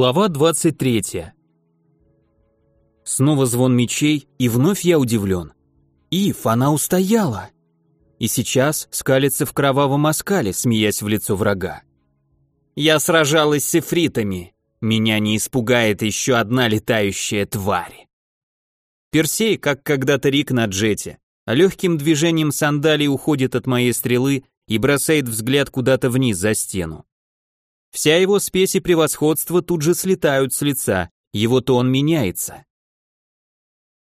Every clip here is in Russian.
Глава 23. Снова звон мечей, и вновь я удивлен. Ив, она устояла. И сейчас скалится в кровавом оскале, смеясь в лицо врага. Я сражалась с эфритами. Меня не испугает еще одна летающая тварь. Персей, как когда-то Рик на джете, легким движением сандалий уходит от моей стрелы и бросает взгляд куда-то вниз за стену. Вся его спесь и превосходство тут же слетают с лица, его тон меняется.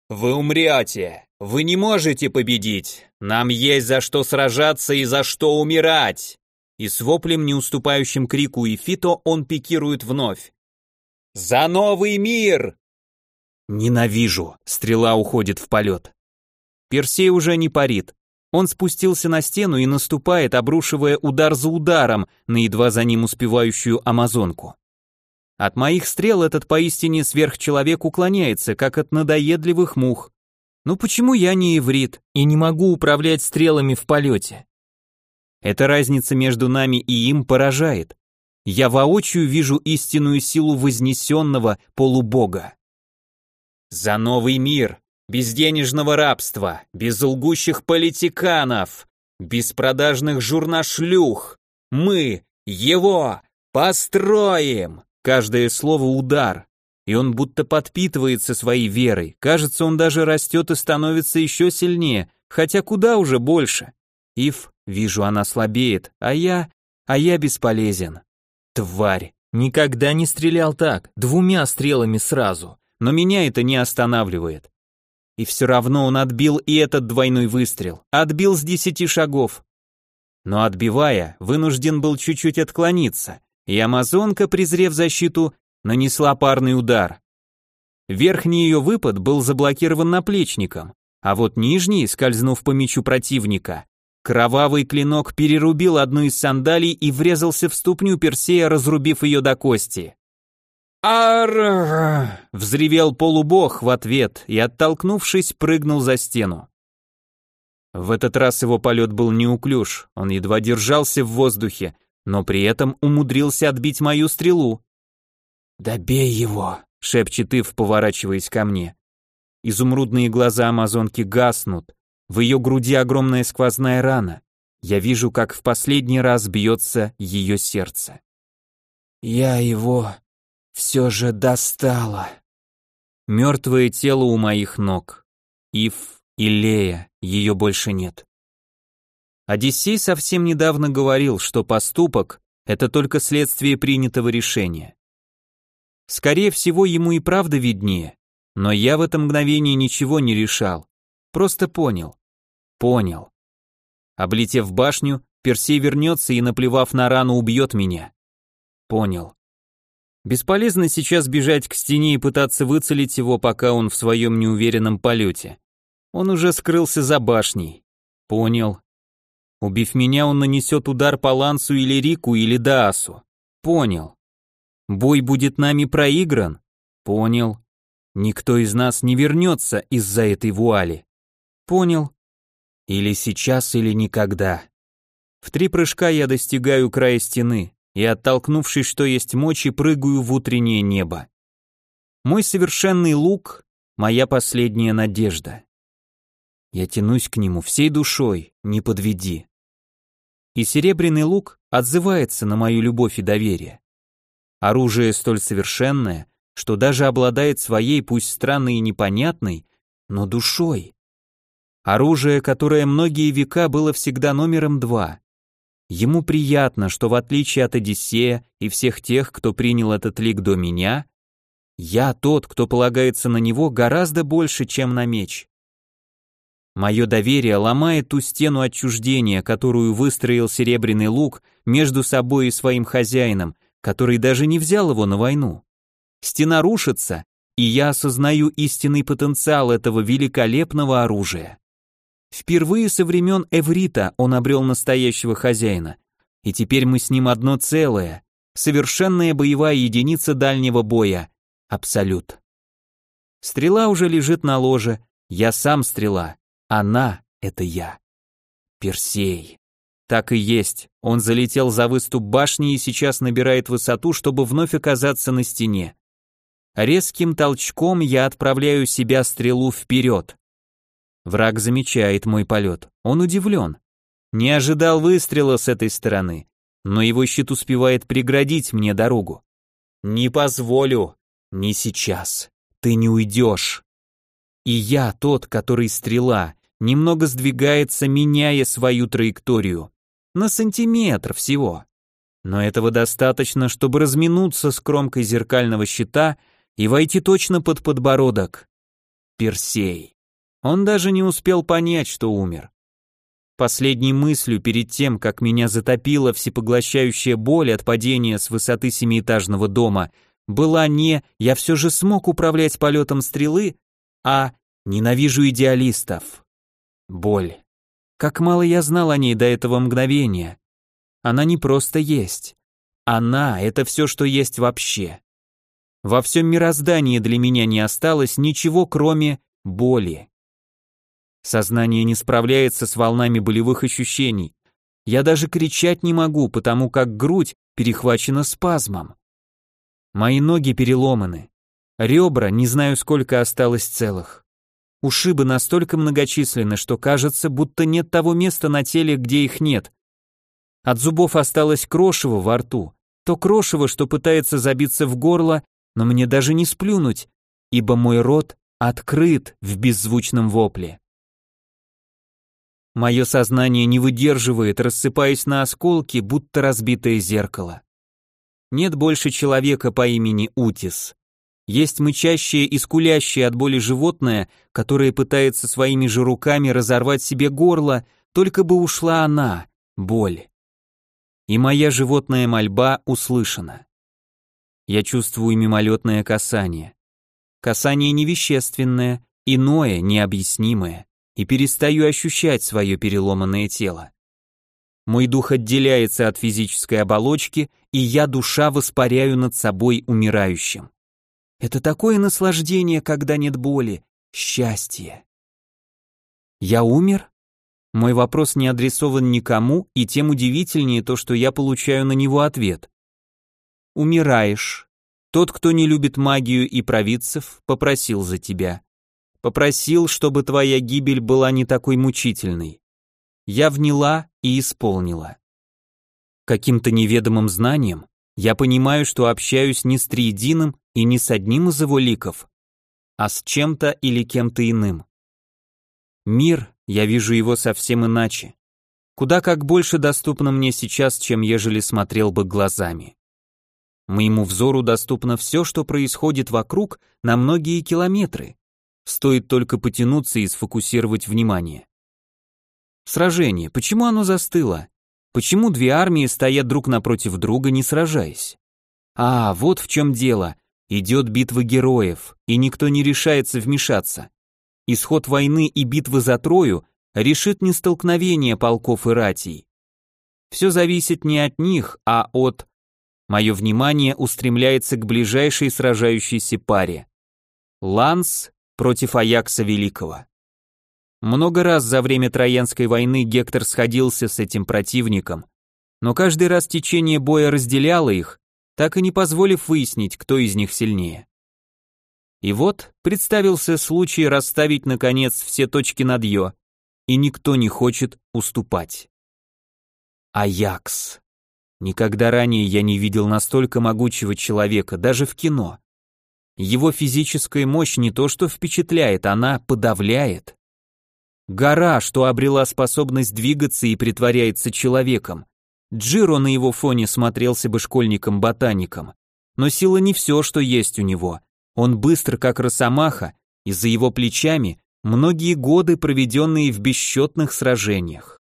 «Вы умрете! Вы не можете победить! Нам есть за что сражаться и за что умирать!» И с воплем, не уступающим крику и фито, он пикирует вновь. «За новый мир!» Ненавижу. Стрела уходит в полет. Персей уже не парит. Он спустился на стену и наступает, обрушивая удар за ударом на едва за ним успевающую амазонку. От моих стрел этот поистине сверхчеловек уклоняется, как от надоедливых мух. Ну почему я не иврит и не могу управлять стрелами в полете? Эта разница между нами и им поражает. Я воочию вижу истинную силу вознесенного полубога. За новый мир, без денежного рабства, без лгущих политиканов, без продажных журнашлюх. Мы его построим. Каждое слово удар, и он будто подпитывается своей верой. Кажется, он даже растет и становится еще сильнее, хотя куда уже больше. Ив, вижу, она слабеет, а я... а я бесполезен. Тварь, никогда не стрелял так, двумя стрелами сразу, но меня это не останавливает. И все равно он отбил и этот двойной выстрел, отбил с десяти шагов. Но отбивая, вынужден был чуть-чуть отклониться, и амазонка, презрев защиту, нанесла парный удар. Верхний ее выпад был заблокирован наплечником, а вот нижний, скользнув по мечу противника, кровавый клинок перерубил одну из сандалий и врезался в ступню Персея, разрубив ее до кости. «Ар!» — взревел полубог в ответ и, оттолкнувшись, прыгнул за стену. В этот раз его полет был неуклюж, он едва держался в воздухе, но при этом умудрился отбить мою стрелу. «Добей его!» — шепчет Ив, поворачиваясь ко мне. Изумрудные глаза амазонки гаснут, в ее груди огромная сквозная рана. Я вижу, как в последний раз бьется ее сердце. «Я его все же достала. Мертвое тело у моих ног. Ив и Лея, ее больше нет. Одиссей совсем недавно говорил, что поступок – это только следствие принятого решения. Скорее всего, ему и правда виднее, но я в это мгновение ничего не решал, просто понял. Понял. Облетев башню, Персей вернется и, наплевав на рану, убьет меня. Понял. Бесполезно сейчас бежать к стене и пытаться выцелить его, пока он в своем неуверенном полете. Он уже скрылся за башней. Понял. Убив меня, он нанесет удар по Лансу или Рику или Даасу. Понял. Бой будет нами проигран. Понял. Никто из нас не вернется из-за этой вуали. Понял. Или сейчас, или никогда. В три прыжка я достигаю края стены, и, оттолкнувшись, что есть мочи, прыгаю в утреннее небо. Мой совершенный лук — моя последняя надежда. Я тянусь к нему всей душой, не подведи. И серебряный лук отзывается на мою любовь и доверие. Оружие столь совершенное, что даже обладает своей, пусть странной и непонятной, но душой. Оружие, которое многие века было всегда номером два. Ему приятно, что в отличие от Одиссея и всех тех, кто принял этот лик до меня, я тот, кто полагается на него гораздо больше, чем на меч. Мое доверие ломает ту стену отчуждения, которую выстроил серебряный лук между собой и своим хозяином, который даже не взял его на войну. Стена рушится, и я осознаю истинный потенциал этого великолепного оружия. Впервые со времен Эврита он обрел настоящего хозяина, и теперь мы с ним одно целое, совершенная боевая единица дальнего боя, абсолют. Стрела уже лежит на ложе, я сам стрела, она — это я. Персей. Так и есть. Он залетел за выступ башни и сейчас набирает высоту, чтобы вновь оказаться на стене. Резким толчком я отправляю себя стрелу вперед. Враг замечает мой полет. Он удивлен. Не ожидал выстрела с этой стороны, но его щит успевает преградить мне дорогу. Не позволю. Не сейчас. Ты не уйдешь. И я тот, который стрела, немного сдвигается, меняя свою траекторию. На сантиметр всего. Но этого достаточно, чтобы разминуться с кромкой зеркального щита и войти точно под подбородок. Персей. Он даже не успел понять, что умер. Последней мыслью перед тем, как меня затопила всепоглощающая боль от падения с высоты семиэтажного дома, была не «я все же смог управлять полетом стрелы», а «ненавижу идеалистов». Боль. Как мало я знал о ней до этого мгновения. Она не просто есть. Она — это все, что есть вообще. Во всем мироздании для меня не осталось ничего, кроме боли. Сознание не справляется с волнами болевых ощущений. Я даже кричать не могу, потому как грудь перехвачена спазмом. Мои ноги переломаны. Ребра, не знаю сколько осталось целых. Ушибы настолько многочисленны, что кажется, будто нет того места на теле, где их нет. От зубов осталось крошево во рту. То крошево, что пытается забиться в горло, но мне даже не сплюнуть, ибо мой рот открыт в беззвучном вопле. Мое сознание не выдерживает, рассыпаясь на осколки, будто разбитое зеркало. Нет больше человека по имени Утис. Есть мычащее и скулящее от боли животное, которое пытается своими же руками разорвать себе горло, только бы ушла она, боль. И моя животная мольба услышана. Я чувствую мимолетное касание. Касание невещественное, иное, необъяснимое и перестаю ощущать свое переломанное тело. Мой дух отделяется от физической оболочки, и я, душа, воспаряю над собой умирающим. Это такое наслаждение, когда нет боли, счастье. Я умер? Мой вопрос не адресован никому, и тем удивительнее то, что я получаю на него ответ. Умираешь. Тот, кто не любит магию и провидцев, попросил за тебя. Попросил, чтобы твоя гибель была не такой мучительной. Я вняла и исполнила. Каким-то неведомым знанием я понимаю, что общаюсь не с Триединым и не с одним из его ликов, а с чем-то или кем-то иным. Мир, я вижу его совсем иначе. Куда как больше доступно мне сейчас, чем ежели смотрел бы глазами. Моему взору доступно все, что происходит вокруг на многие километры. Стоит только потянуться и сфокусировать внимание. Сражение. Почему оно застыло? Почему две армии стоят друг напротив друга, не сражаясь? А, вот в чем дело. Идет битва героев, и никто не решается вмешаться. Исход войны и битвы за Трою решит не столкновение полков и ратей. Все зависит не от них, а от... Мое внимание устремляется к ближайшей сражающейся паре. Ланс против Аякса Великого. Много раз за время Троянской войны Гектор сходился с этим противником, но каждый раз течение боя разделяло их, так и не позволив выяснить, кто из них сильнее. И вот представился случай расставить, наконец, все точки над «ё», и никто не хочет уступать. Аякс. Никогда ранее я не видел настолько могучего человека, даже в кино. Его физическая мощь не то что впечатляет, она подавляет. Гора, что обрела способность двигаться и притворяется человеком. Джиро на его фоне смотрелся бы школьником-ботаником. Но сила не все, что есть у него. Он быстр, как росомаха, и за его плечами многие годы, проведенные в бесчетных сражениях.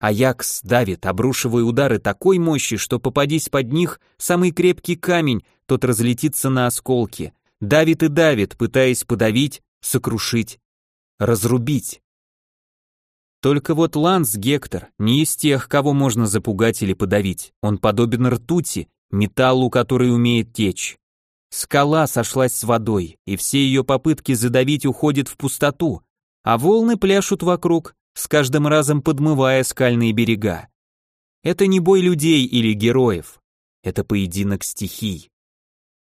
Аякс давит, обрушивая удары такой мощи, что попадись под них самый крепкий камень, тот разлетится на осколки. Давит и давит, пытаясь подавить, сокрушить, разрубить. Только вот Ланс Гектор не из тех, кого можно запугать или подавить. Он подобен ртути, металлу, который умеет течь. Скала сошлась с водой, и все ее попытки задавить уходят в пустоту, а волны пляшут вокруг, с каждым разом подмывая скальные берега. Это не бой людей или героев, это поединок стихий.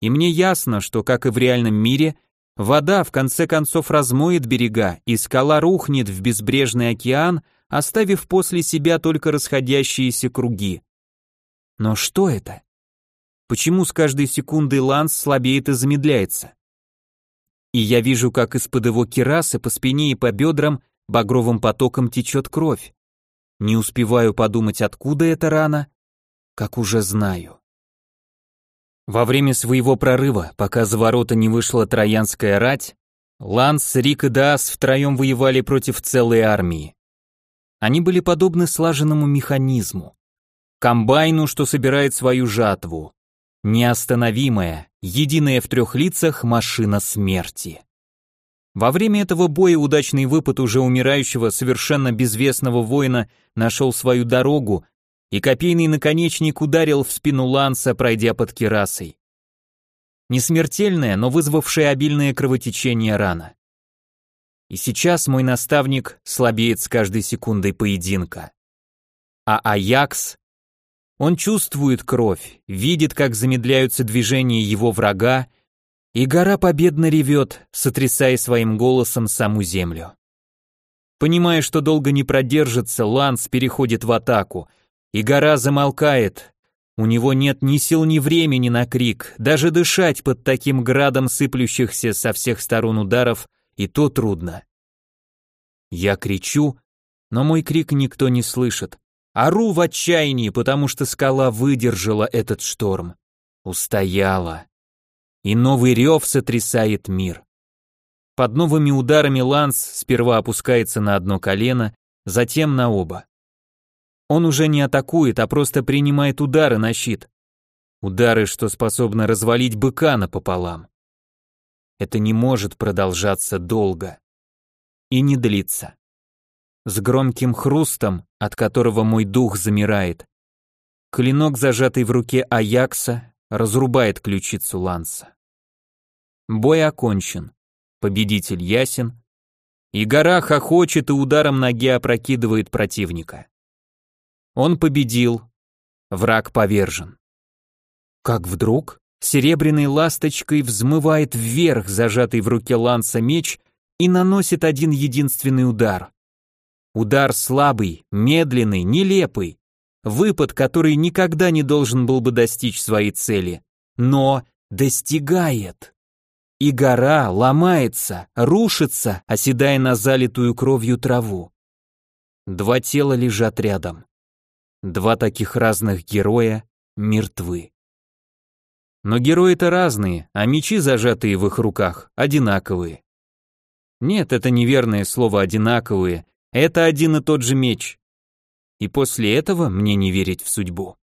И мне ясно, что, как и в реальном мире, вода в конце концов размоет берега, и скала рухнет в безбрежный океан, оставив после себя только расходящиеся круги. Но что это? Почему с каждой секундой Ланс слабеет и замедляется? И я вижу, как из-под его кирасы по спине и по бедрам багровым потоком течет кровь. Не успеваю подумать, откуда эта рана, как уже знаю. Во время своего прорыва, пока за ворота не вышла троянская рать, Ланс, Рик и Даас втроем воевали против целой армии. Они были подобны слаженному механизму, комбайну, что собирает свою жатву, неостановимая, единая в трех лицах машина смерти. Во время этого боя удачный выпад уже умирающего совершенно безвестного воина нашел свою дорогу, и копейный наконечник ударил в спину Ланса, пройдя под кирасой. Несмертельная, но вызвавшая обильное кровотечение рана. И сейчас мой наставник слабеет с каждой секундой поединка. А Аякс он чувствует кровь, видит, как замедляются движения его врага, и гора победно ревет, сотрясая своим голосом саму землю. Понимая, что долго не продержится, Ланс переходит в атаку, и гора замолкает. У него нет ни сил, ни времени на крик, даже дышать под таким градом сыплющихся со всех сторон ударов, и то трудно. Я кричу, но мой крик никто не слышит. Ору в отчаянии, потому что скала выдержала этот шторм. Устояла. И новый рев сотрясает мир. Под новыми ударами Ланс сперва опускается на одно колено, затем на оба. Он уже не атакует, а просто принимает удары на щит. Удары, что способны развалить быка напополам. Это не может продолжаться долго. И не длиться. С громким хрустом от которого мой дух замирает. Клинок, зажатый в руке Аякса, разрубает ключицу Ланса. Бой окончен. Победитель ясен. И гора хохочет и ударом ноги опрокидывает противника. Он победил. Враг повержен. Как вдруг серебряной ласточкой взмывает вверх зажатый в руке Ланса меч и наносит один единственный удар. Удар слабый, медленный, нелепый. Выпад, который никогда не должен был бы достичь своей цели. Но достигает. И гора ломается, рушится, оседая на залитую кровью траву. Два тела лежат рядом. Два таких разных героя мертвы. Но герои-то разные, а мечи, зажатые в их руках, одинаковые. Нет, это неверное слово «одинаковые», это один и тот же меч. И после этого мне не верить в судьбу.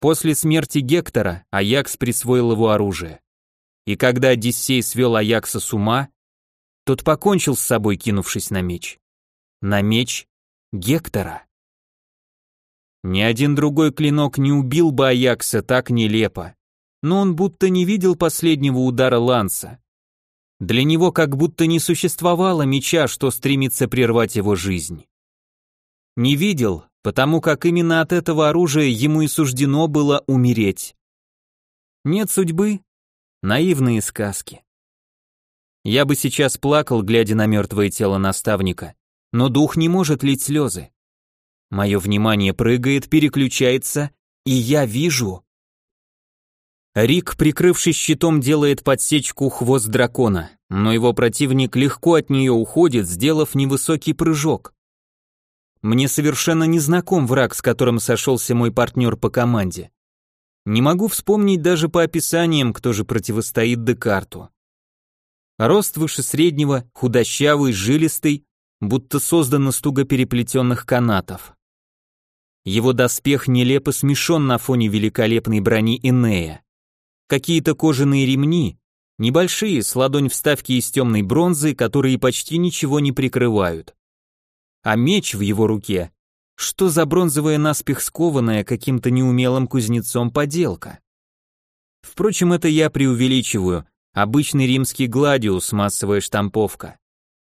После смерти Гектора Аякс присвоил его оружие. И когда Одиссей свел Аякса с ума, тот покончил с собой, кинувшись на меч. На меч Гектора. Ни один другой клинок не убил бы Аякса так нелепо, но он будто не видел последнего удара ланса, для него как будто не существовало меча, что стремится прервать его жизнь. Не видел, потому как именно от этого оружия ему и суждено было умереть. Нет судьбы? Наивные сказки. Я бы сейчас плакал, глядя на мертвое тело наставника, но дух не может лить слезы. Мое внимание прыгает, переключается, и я вижу Рик, прикрывшись щитом, делает подсечку хвост дракона, но его противник легко от нее уходит, сделав невысокий прыжок. Мне совершенно не знаком враг, с которым сошелся мой партнер по команде. Не могу вспомнить даже по описаниям, кто же противостоит Декарту. Рост выше среднего, худощавый, жилистый, будто создан из туго переплетенных канатов. Его доспех нелепо смешон на фоне великолепной брони Инея какие-то кожаные ремни, небольшие, с ладонь вставки из темной бронзы, которые почти ничего не прикрывают. А меч в его руке, что за бронзовая наспех скованная каким-то неумелым кузнецом поделка? Впрочем, это я преувеличиваю, обычный римский гладиус, массовая штамповка.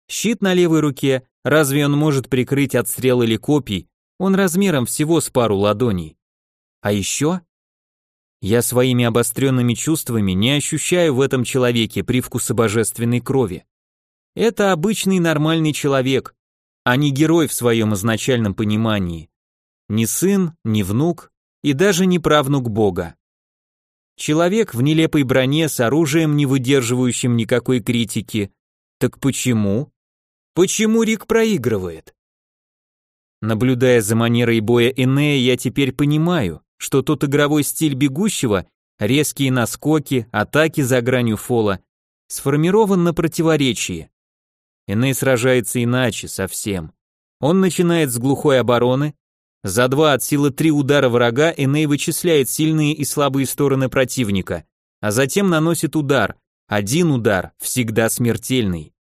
Щит на левой руке, Разве он может прикрыть от стрел или копий? Он размером всего с пару ладоней. А еще я своими обостренными чувствами не ощущаю в этом человеке привкуса божественной крови. Это обычный нормальный человек, а не герой в своем изначальном понимании. Ни сын, ни внук и даже не правнук Бога. Человек в нелепой броне с оружием, не выдерживающим никакой критики. Так почему? Почему Рик проигрывает? Наблюдая за манерой боя Энея, я теперь понимаю, что тот игровой стиль бегущего, резкие наскоки, атаки за гранью фола, сформирован на противоречии. Эней сражается иначе совсем. Он начинает с глухой обороны, за два от силы три удара врага Эней вычисляет сильные и слабые стороны противника, а затем наносит удар, один удар, всегда смертельный.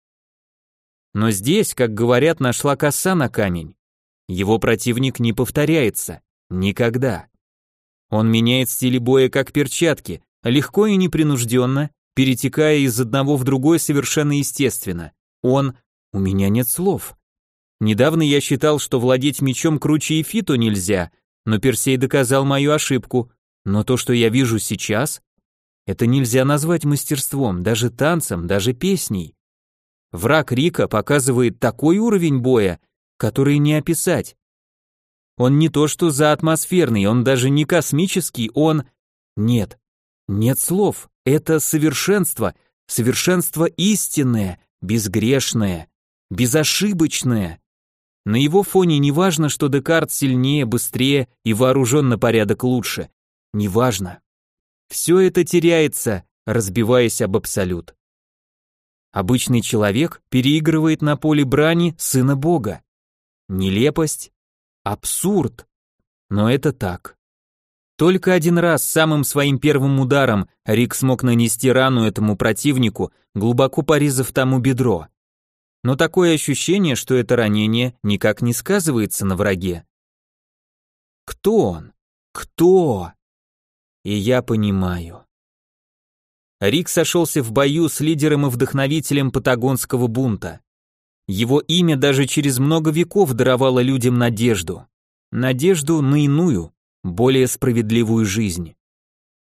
Но здесь, как говорят, нашла коса на камень. Его противник не повторяется. Никогда. Он меняет стили боя как перчатки, легко и непринужденно, перетекая из одного в другой совершенно естественно. Он... У меня нет слов. Недавно я считал, что владеть мечом круче и нельзя, но Персей доказал мою ошибку. Но то, что я вижу сейчас, это нельзя назвать мастерством, даже танцем, даже песней. Враг Рика показывает такой уровень боя, который не описать. Он не то что за атмосферный, он даже не космический, он... Нет, нет слов, это совершенство, совершенство истинное, безгрешное, безошибочное. На его фоне не важно, что Декарт сильнее, быстрее и вооружен на порядок лучше. Не важно. Все это теряется, разбиваясь об абсолют. Обычный человек переигрывает на поле брани сына Бога. Нелепость, Абсурд. Но это так. Только один раз самым своим первым ударом Рик смог нанести рану этому противнику, глубоко порезав тому бедро. Но такое ощущение, что это ранение никак не сказывается на враге. Кто он? Кто? И я понимаю. Рик сошелся в бою с лидером и вдохновителем патагонского бунта. Его имя даже через много веков даровало людям надежду. Надежду на иную, более справедливую жизнь.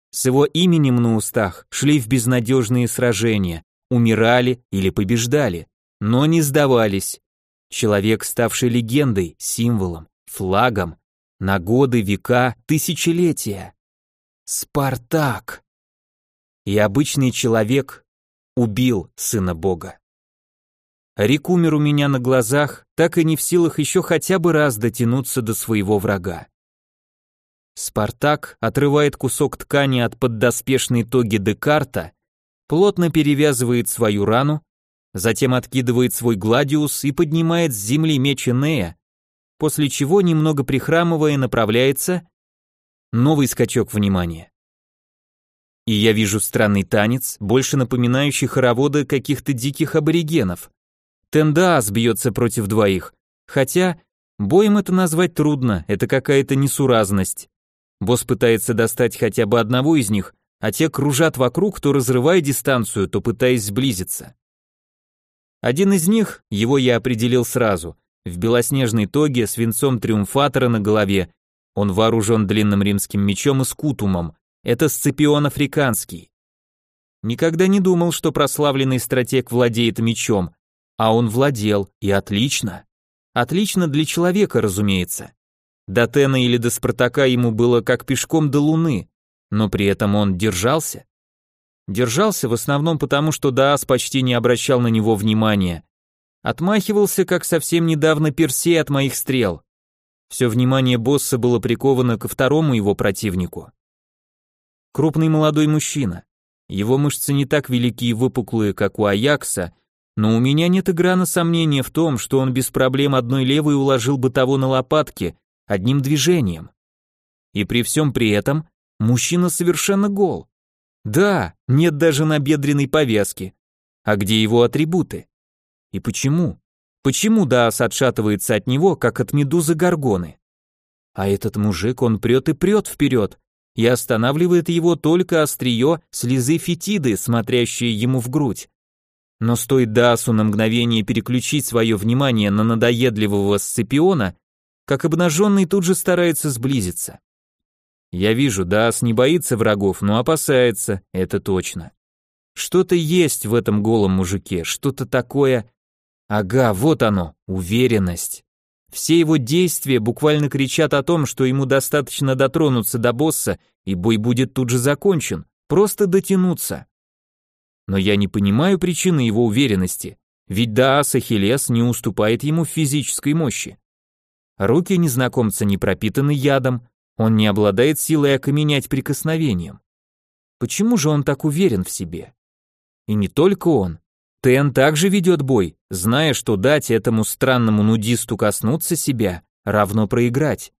С его именем на устах шли в безнадежные сражения, умирали или побеждали, но не сдавались. Человек, ставший легендой, символом, флагом, на годы, века, тысячелетия. Спартак. И обычный человек убил сына Бога. Рик умер у меня на глазах, так и не в силах еще хотя бы раз дотянуться до своего врага. Спартак отрывает кусок ткани от поддоспешной тоги Декарта, плотно перевязывает свою рану, затем откидывает свой гладиус и поднимает с земли меч Энея, после чего, немного прихрамывая, направляется... Новый скачок внимания. И я вижу странный танец, больше напоминающий хороводы каких-то диких аборигенов. Тендаас бьется против двоих. Хотя, боем это назвать трудно, это какая-то несуразность. Босс пытается достать хотя бы одного из них, а те кружат вокруг, то разрывая дистанцию, то пытаясь сблизиться. Один из них, его я определил сразу, в белоснежной тоге с венцом триумфатора на голове, он вооружен длинным римским мечом и скутумом, это Сципион Африканский. Никогда не думал, что прославленный стратег владеет мечом, а он владел, и отлично. Отлично для человека, разумеется. До Тена или до Спартака ему было как пешком до Луны, но при этом он держался. Держался в основном потому, что Даас почти не обращал на него внимания. Отмахивался, как совсем недавно Персей от моих стрел. Все внимание босса было приковано ко второму его противнику. Крупный молодой мужчина. Его мышцы не так велики и выпуклые, как у Аякса, но у меня нет и грана сомнения в том, что он без проблем одной левой уложил бы того на лопатки одним движением. И при всем при этом мужчина совершенно гол. Да, нет даже набедренной повязки. А где его атрибуты? И почему? Почему Даас отшатывается от него, как от медузы Горгоны? А этот мужик, он прет и прет вперед, и останавливает его только острие слезы фетиды, смотрящие ему в грудь. Но стоит Даасу на мгновение переключить свое внимание на надоедливого Сципиона, как обнаженный тут же старается сблизиться. Я вижу, Даас не боится врагов, но опасается, это точно. Что-то есть в этом голом мужике, что-то такое... Ага, вот оно, уверенность. Все его действия буквально кричат о том, что ему достаточно дотронуться до босса, и бой будет тут же закончен, просто дотянуться. Но я не понимаю причины его уверенности, ведь Даас Ахиллес не уступает ему физической мощи. Руки незнакомца не пропитаны ядом, он не обладает силой окаменять прикосновением. Почему же он так уверен в себе? И не только он. Тен также ведет бой, зная, что дать этому странному нудисту коснуться себя равно проиграть.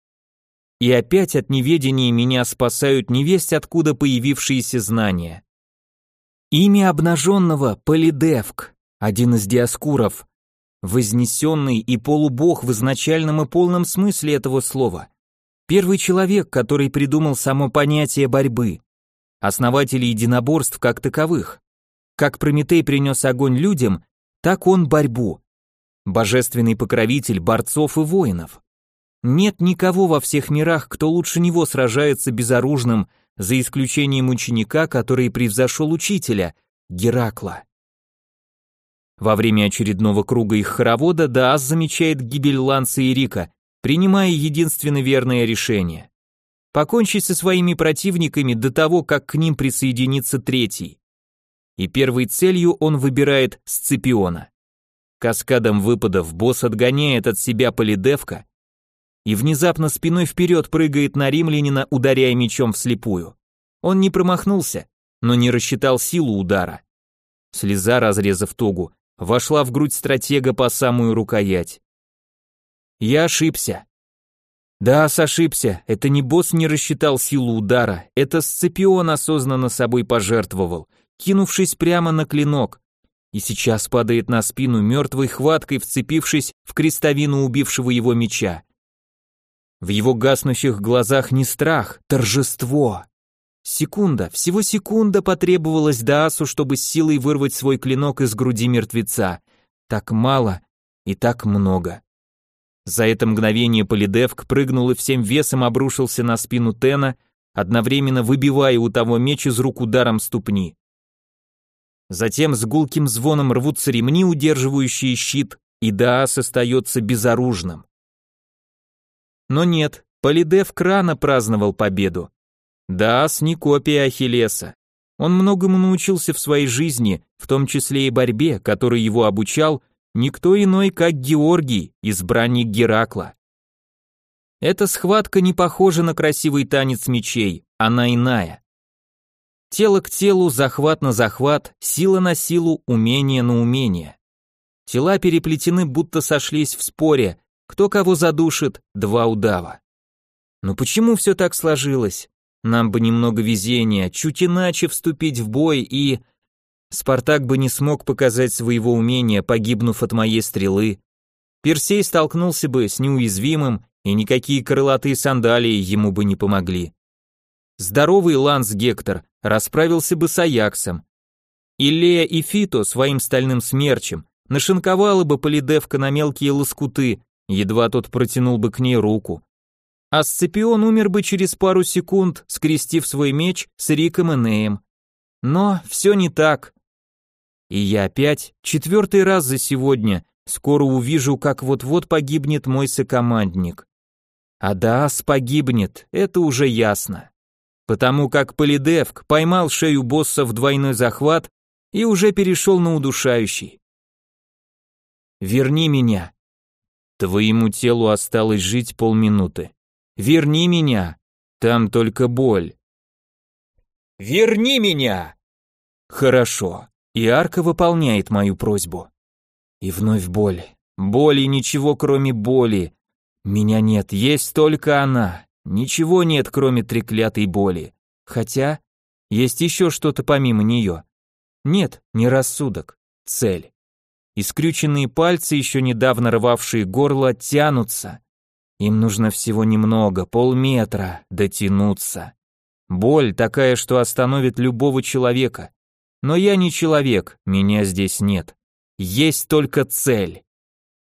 И опять от неведения меня спасают невесть откуда появившиеся знания. Имя обнаженного — Полидевк, один из диаскуров, вознесенный и полубог в изначальном и полном смысле этого слова. Первый человек, который придумал само понятие борьбы, основатель единоборств как таковых. Как Прометей принес огонь людям, так он борьбу. Божественный покровитель борцов и воинов. Нет никого во всех мирах, кто лучше него сражается безоружным, за исключением ученика, который превзошел учителя, Геракла. Во время очередного круга их хоровода Даас замечает гибель Ланса и Рика, принимая единственно верное решение. Покончить со своими противниками до того, как к ним присоединится третий. И первой целью он выбирает Сципиона. Каскадом выпадов босс отгоняет от себя Полидевка и внезапно спиной вперед прыгает на римлянина, ударяя мечом вслепую. Он не промахнулся, но не рассчитал силу удара. Слеза, разрезав тогу, вошла в грудь стратега по самую рукоять. Я ошибся. Да, ошибся. Это не босс не рассчитал силу удара, это Сципион осознанно собой пожертвовал, кинувшись прямо на клинок, и сейчас падает на спину мертвой хваткой, вцепившись в крестовину убившего его меча. В его гаснущих глазах не страх, торжество. Секунда, всего секунда потребовалась Даасу, чтобы с силой вырвать свой клинок из груди мертвеца. Так мало и так много. За это мгновение Полидевк прыгнул и всем весом обрушился на спину Тена, одновременно выбивая у того меч из рук ударом ступни. Затем с гулким звоном рвутся ремни, удерживающие щит, и Даас остается безоружным. Но нет, Полидев крана праздновал победу. Даас не копия Ахиллеса. Он многому научился в своей жизни, в том числе и борьбе, которой его обучал никто иной, как Георгий, избранник Геракла. Эта схватка не похожа на красивый танец мечей, она иная. Тело к телу, захват на захват, сила на силу, умение на умение. Тела переплетены, будто сошлись в споре, кто кого задушит, два удава. Но почему все так сложилось? Нам бы немного везения, чуть иначе вступить в бой и... Спартак бы не смог показать своего умения, погибнув от моей стрелы. Персей столкнулся бы с неуязвимым, и никакие крылатые сандалии ему бы не помогли. Здоровый Ланс Гектор расправился бы с Аяксом. Илея и Фито своим стальным смерчем нашинковала бы Полидевка на мелкие лоскуты, едва тот протянул бы к ней руку а Сципион умер бы через пару секунд, скрестив свой меч с Риком и Неем. Но все не так. И я опять, четвертый раз за сегодня, скоро увижу, как вот-вот погибнет мой сокомандник. А Даас погибнет, это уже ясно. Потому как Полидевк поймал шею босса в двойной захват и уже перешел на удушающий. «Верни меня». Твоему телу осталось жить полминуты. Верни меня. Там только боль. Верни меня. Хорошо. И арка выполняет мою просьбу. И вновь боль. Боли ничего, кроме боли. Меня нет, есть только она. Ничего нет, кроме треклятой боли. Хотя есть еще что-то помимо нее. Нет, не рассудок, цель. Искрюченные пальцы, еще недавно рвавшие горло, тянутся. Им нужно всего немного, полметра, дотянуться. Боль такая, что остановит любого человека. Но я не человек, меня здесь нет. Есть только цель.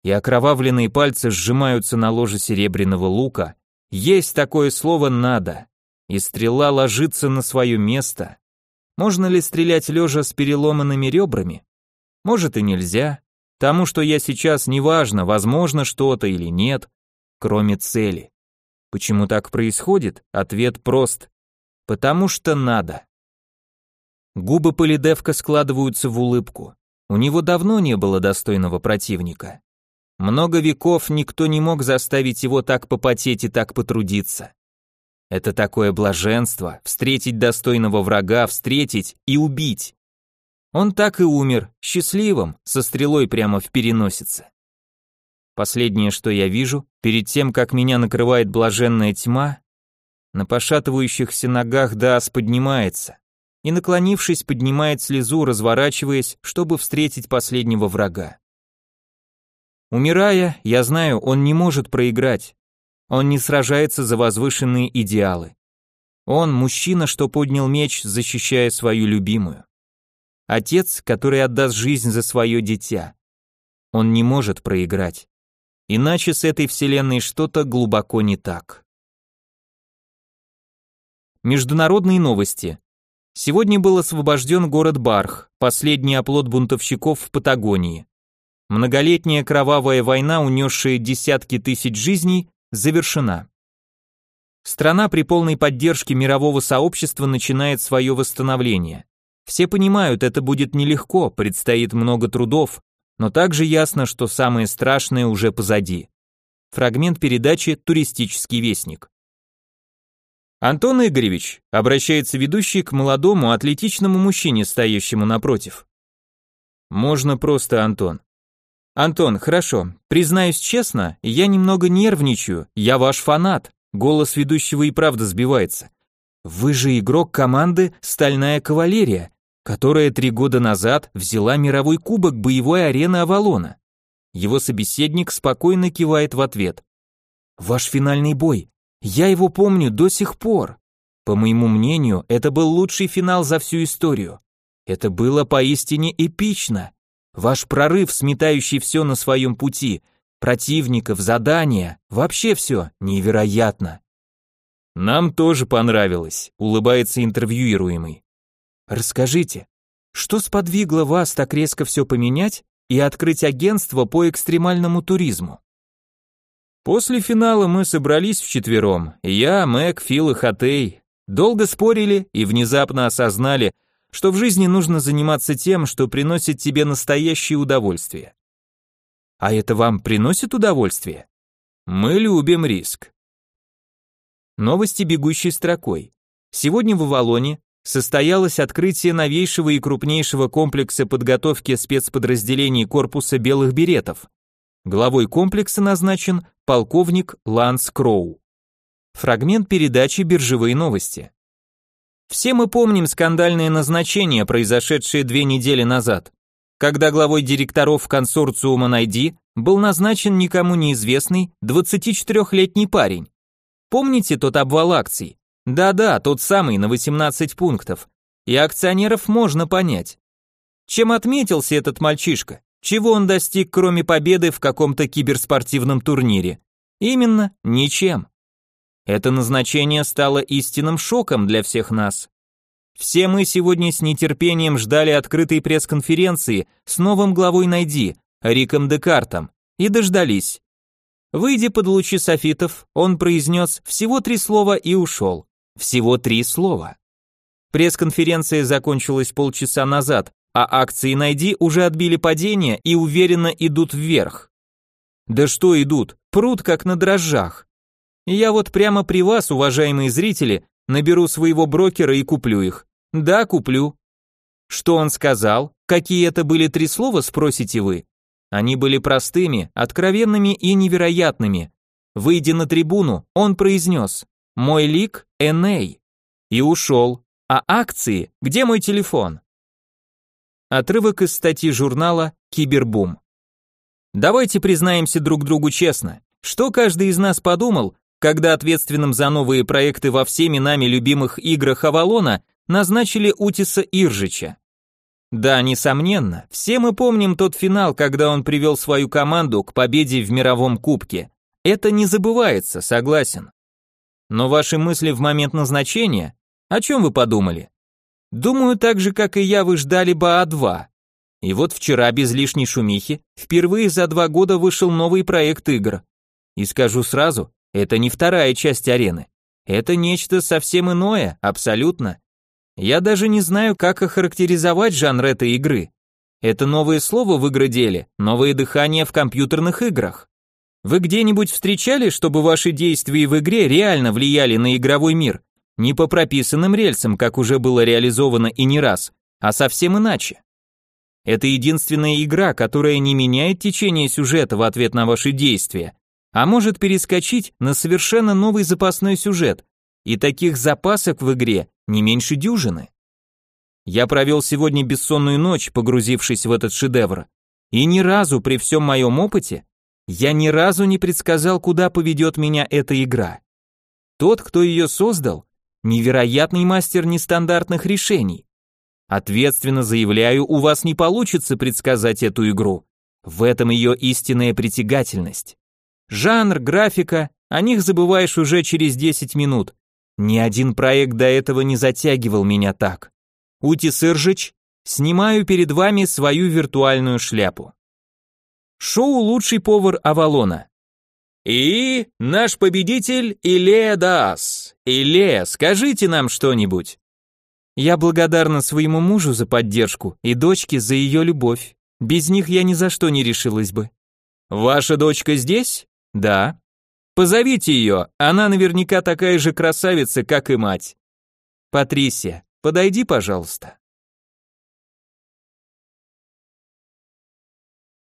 И окровавленные пальцы сжимаются на ложе серебряного лука. Есть такое слово «надо». И стрела ложится на свое место. Можно ли стрелять лежа с переломанными ребрами? Может и нельзя. Тому, что я сейчас, неважно, возможно что-то или нет, кроме цели. Почему так происходит? Ответ прост. Потому что надо. Губы Полидевка складываются в улыбку. У него давно не было достойного противника. Много веков никто не мог заставить его так попотеть и так потрудиться. Это такое блаженство — встретить достойного врага, встретить и убить. Он так и умер, счастливым, со стрелой прямо в переносице. Последнее, что я вижу, перед тем, как меня накрывает блаженная тьма, на пошатывающихся ногах Даас поднимается и, наклонившись, поднимает слезу, разворачиваясь, чтобы встретить последнего врага. Умирая, я знаю, он не может проиграть. Он не сражается за возвышенные идеалы. Он мужчина, что поднял меч, защищая свою любимую. Отец, который отдаст жизнь за свое дитя. Он не может проиграть. Иначе с этой вселенной что-то глубоко не так. Международные новости. Сегодня был освобожден город Барх, последний оплот бунтовщиков в Патагонии. Многолетняя кровавая война, унесшая десятки тысяч жизней, завершена. Страна при полной поддержке мирового сообщества начинает свое восстановление. Все понимают, это будет нелегко, предстоит много трудов, но также ясно, что самое страшное уже позади. Фрагмент передачи «Туристический вестник». Антон Игоревич, обращается ведущий к молодому атлетичному мужчине, стоящему напротив. Можно просто Антон. Антон, хорошо. Признаюсь честно, я немного нервничаю. Я ваш фанат. Голос ведущего и правда сбивается. Вы же игрок команды Стальная кавалерия которая три года назад взяла мировой кубок боевой арены Авалона. Его собеседник спокойно кивает в ответ. Ваш финальный бой. Я его помню до сих пор. По моему мнению, это был лучший финал за всю историю. Это было поистине эпично. Ваш прорыв, сметающий все на своем пути, противников, задания, вообще все невероятно. Нам тоже понравилось, улыбается интервьюируемый. Расскажите, что сподвигло вас так резко все поменять и открыть агентство по экстремальному туризму? После финала мы собрались вчетвером, я, Мэг, Фил и Хатей, долго спорили и внезапно осознали, что в жизни нужно заниматься тем, что приносит тебе настоящее удовольствие. А это вам приносит удовольствие? Мы любим риск. Новости бегущей строкой. Сегодня в Авалоне состоялось открытие новейшего и крупнейшего комплекса подготовки спецподразделений корпуса белых беретов. Главой комплекса назначен полковник Ланс Кроу. Фрагмент передачи «Биржевые новости». Все мы помним скандальное назначение, произошедшее две недели назад, когда главой директоров консорциума «Найди» был назначен никому неизвестный 24-летний парень. Помните тот обвал акций? Да-да, тот самый на 18 пунктов. И акционеров можно понять. Чем отметился этот мальчишка? Чего он достиг, кроме победы в каком-то киберспортивном турнире? Именно, ничем. Это назначение стало истинным шоком для всех нас. Все мы сегодня с нетерпением ждали открытой пресс-конференции с новым главой Найди, Риком Декартом, и дождались. Выйдя под лучи софитов, он произнес всего три слова и ушел. Всего три слова. Пресс-конференция закончилась полчаса назад, а акции «Найди» уже отбили падение и уверенно идут вверх. Да что идут, прут как на дрожжах. Я вот прямо при вас, уважаемые зрители, наберу своего брокера и куплю их. Да, куплю. Что он сказал? Какие это были три слова, спросите вы? Они были простыми, откровенными и невероятными. Выйдя на трибуну, он произнес мой лик Эней. И ушел. А акции? Где мой телефон? Отрывок из статьи журнала Кибербум. Давайте признаемся друг другу честно, что каждый из нас подумал, когда ответственным за новые проекты во всеми нами любимых играх Авалона назначили Утиса Иржича. Да, несомненно, все мы помним тот финал, когда он привел свою команду к победе в мировом кубке. Это не забывается, согласен. Но ваши мысли в момент назначения? О чем вы подумали? Думаю, так же, как и я, вы ждали БА-2. И вот вчера, без лишней шумихи, впервые за два года вышел новый проект игр. И скажу сразу, это не вторая часть арены. Это нечто совсем иное, абсолютно. Я даже не знаю, как охарактеризовать жанр этой игры. Это новое слово в игроделе, новое дыхание в компьютерных играх. Вы где-нибудь встречали, чтобы ваши действия в игре реально влияли на игровой мир? Не по прописанным рельсам, как уже было реализовано и не раз, а совсем иначе. Это единственная игра, которая не меняет течение сюжета в ответ на ваши действия, а может перескочить на совершенно новый запасной сюжет, и таких запасок в игре не меньше дюжины. Я провел сегодня бессонную ночь, погрузившись в этот шедевр, и ни разу при всем моем опыте я ни разу не предсказал, куда поведет меня эта игра. Тот, кто ее создал, невероятный мастер нестандартных решений. Ответственно заявляю, у вас не получится предсказать эту игру. В этом ее истинная притягательность. Жанр, графика, о них забываешь уже через 10 минут. Ни один проект до этого не затягивал меня так. Ути Сыржич, снимаю перед вами свою виртуальную шляпу. Шоу «Лучший повар Авалона». И наш победитель Илея Даас. Илея, скажите нам что-нибудь. Я благодарна своему мужу за поддержку и дочке за ее любовь. Без них я ни за что не решилась бы. Ваша дочка здесь? Да. Позовите ее, она наверняка такая же красавица, как и мать. Патрисия, подойди, пожалуйста.